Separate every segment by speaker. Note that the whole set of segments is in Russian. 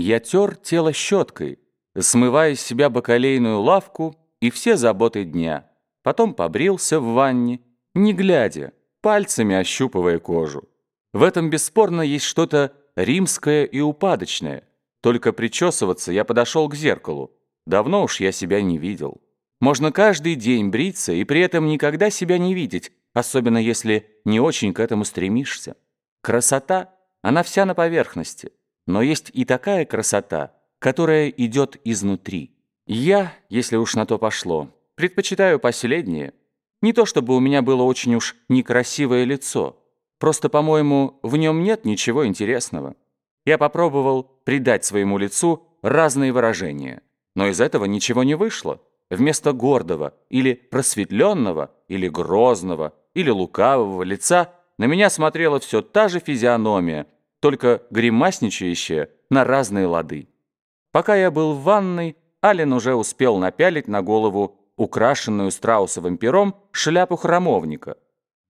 Speaker 1: Я тер тело щеткой, смывая с себя бакалейную лавку и все заботы дня. Потом побрился в ванне, не глядя, пальцами ощупывая кожу. В этом бесспорно есть что-то римское и упадочное. Только причесываться я подошел к зеркалу. Давно уж я себя не видел. Можно каждый день бриться и при этом никогда себя не видеть, особенно если не очень к этому стремишься. Красота, она вся на поверхности. Но есть и такая красота, которая идет изнутри. Я, если уж на то пошло, предпочитаю последнее. Не то чтобы у меня было очень уж некрасивое лицо. Просто, по-моему, в нем нет ничего интересного. Я попробовал придать своему лицу разные выражения. Но из этого ничего не вышло. Вместо гордого или просветленного, или грозного, или лукавого лица на меня смотрела все та же физиономия, только гримасничающая на разные лады. Пока я был в ванной, Ален уже успел напялить на голову украшенную страусовым пером шляпу храмовника.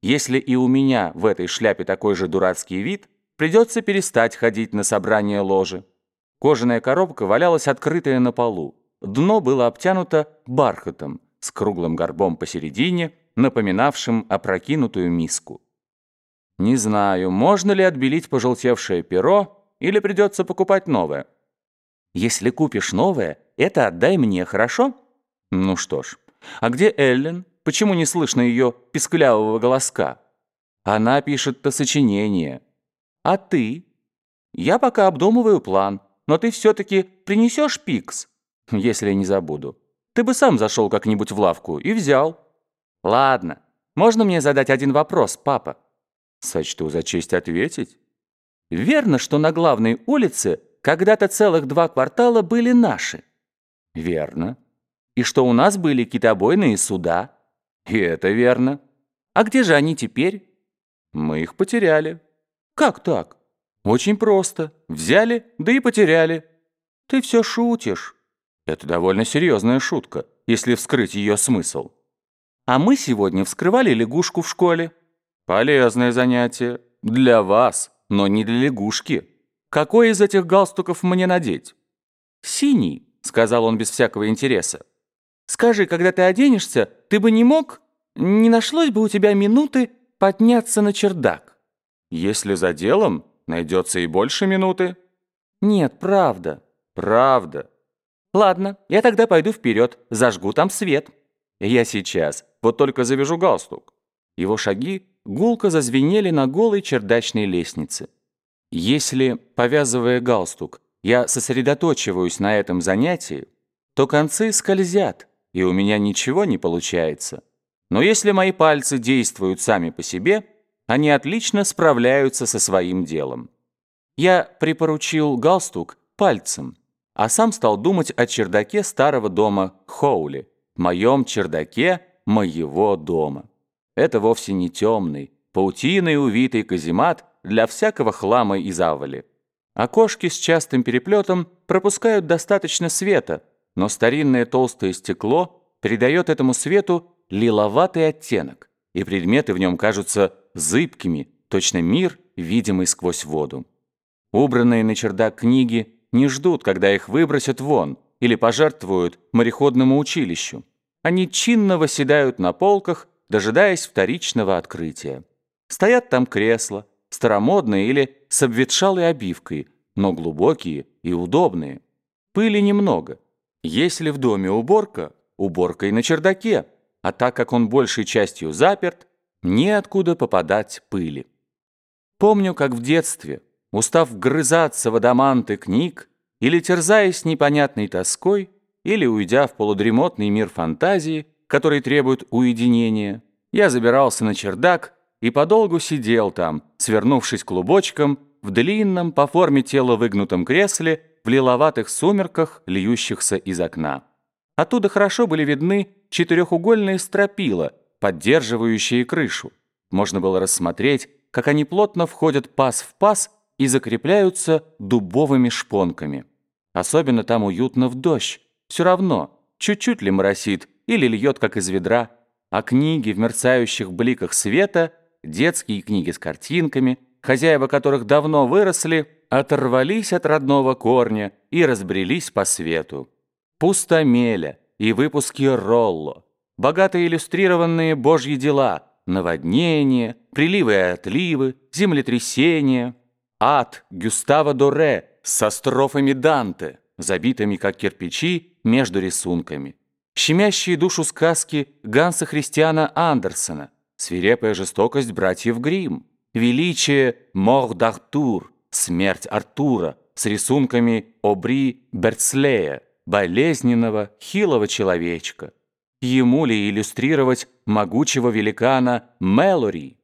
Speaker 1: Если и у меня в этой шляпе такой же дурацкий вид, придется перестать ходить на собрание ложи. Кожаная коробка валялась открытая на полу. Дно было обтянуто бархатом с круглым горбом посередине, напоминавшим опрокинутую миску. Не знаю, можно ли отбелить пожелтевшее перо или придется покупать новое. Если купишь новое, это отдай мне, хорошо? Ну что ж. А где Эллен? Почему не слышно ее писклявого голоска? Она пишет-то сочинение. А ты? Я пока обдумываю план, но ты все-таки принесешь пикс? Если я не забуду. Ты бы сам зашел как-нибудь в лавку и взял. Ладно. Можно мне задать один вопрос, папа? Сочту за честь ответить. Верно, что на главной улице когда-то целых два квартала были наши? Верно. И что у нас были китобойные суда? И это верно. А где же они теперь? Мы их потеряли. Как так? Очень просто. Взяли, да и потеряли. Ты все шутишь. Это довольно серьезная шутка, если вскрыть ее смысл. А мы сегодня вскрывали лягушку в школе. Полезное занятие. Для вас, но не для лягушки. Какой из этих галстуков мне надеть? Синий, сказал он без всякого интереса. Скажи, когда ты оденешься, ты бы не мог? Не нашлось бы у тебя минуты подняться на чердак? Если за делом, найдется и больше минуты. Нет, правда. Правда. Ладно, я тогда пойду вперед, зажгу там свет. Я сейчас, вот только завяжу галстук. Его шаги гулко зазвенели на голой чердачной лестнице. Если, повязывая галстук, я сосредоточиваюсь на этом занятии, то концы скользят, и у меня ничего не получается. Но если мои пальцы действуют сами по себе, они отлично справляются со своим делом. Я припоручил галстук пальцем, а сам стал думать о чердаке старого дома Хоули, моем чердаке моего дома. Это вовсе не темный, паутиной увитый каземат для всякого хлама и завали. Окошки с частым переплетом пропускают достаточно света, но старинное толстое стекло придает этому свету лиловатый оттенок, и предметы в нем кажутся зыбкими, точно мир, видимый сквозь воду. Убранные на чердак книги не ждут, когда их выбросят вон или пожертвуют мореходному училищу. Они чинно восседают на полках, дожидаясь вторичного открытия. Стоят там кресла, старомодные или с обветшалой обивкой, но глубокие и удобные. Пыли немного. Если в доме уборка, уборка и на чердаке, а так как он большей частью заперт, неоткуда попадать пыли. Помню, как в детстве, устав грызаться в адаманты книг, или терзаясь непонятной тоской, или уйдя в полудремотный мир фантазии, который требует уединения, я забирался на чердак и подолгу сидел там, свернувшись клубочком, в длинном, по форме тела выгнутом кресле, в лиловатых сумерках, льющихся из окна. Оттуда хорошо были видны четырехугольные стропила, поддерживающие крышу. Можно было рассмотреть, как они плотно входят паз в паз и закрепляются дубовыми шпонками. Особенно там уютно в дождь. Все равно, чуть-чуть ли моросит или льет, как из ведра, а книги в мерцающих бликах света, детские книги с картинками, хозяева которых давно выросли, оторвались от родного корня и разбрелись по свету. Пустомеля и выпуски Ролло, богато иллюстрированные божьи дела, наводнения, приливы и отливы, землетрясения, ад Гюстава Доре со строфами Данте, забитыми как кирпичи между рисунками, щемящие душу сказки Ганса Христиана Андерсона, свирепая жестокость братьев Гримм, величие Мор d'Артур, смерть Артура с рисунками Обри Берцлея, болезненного, хилого человечка. Ему ли иллюстрировать могучего великана Мелори,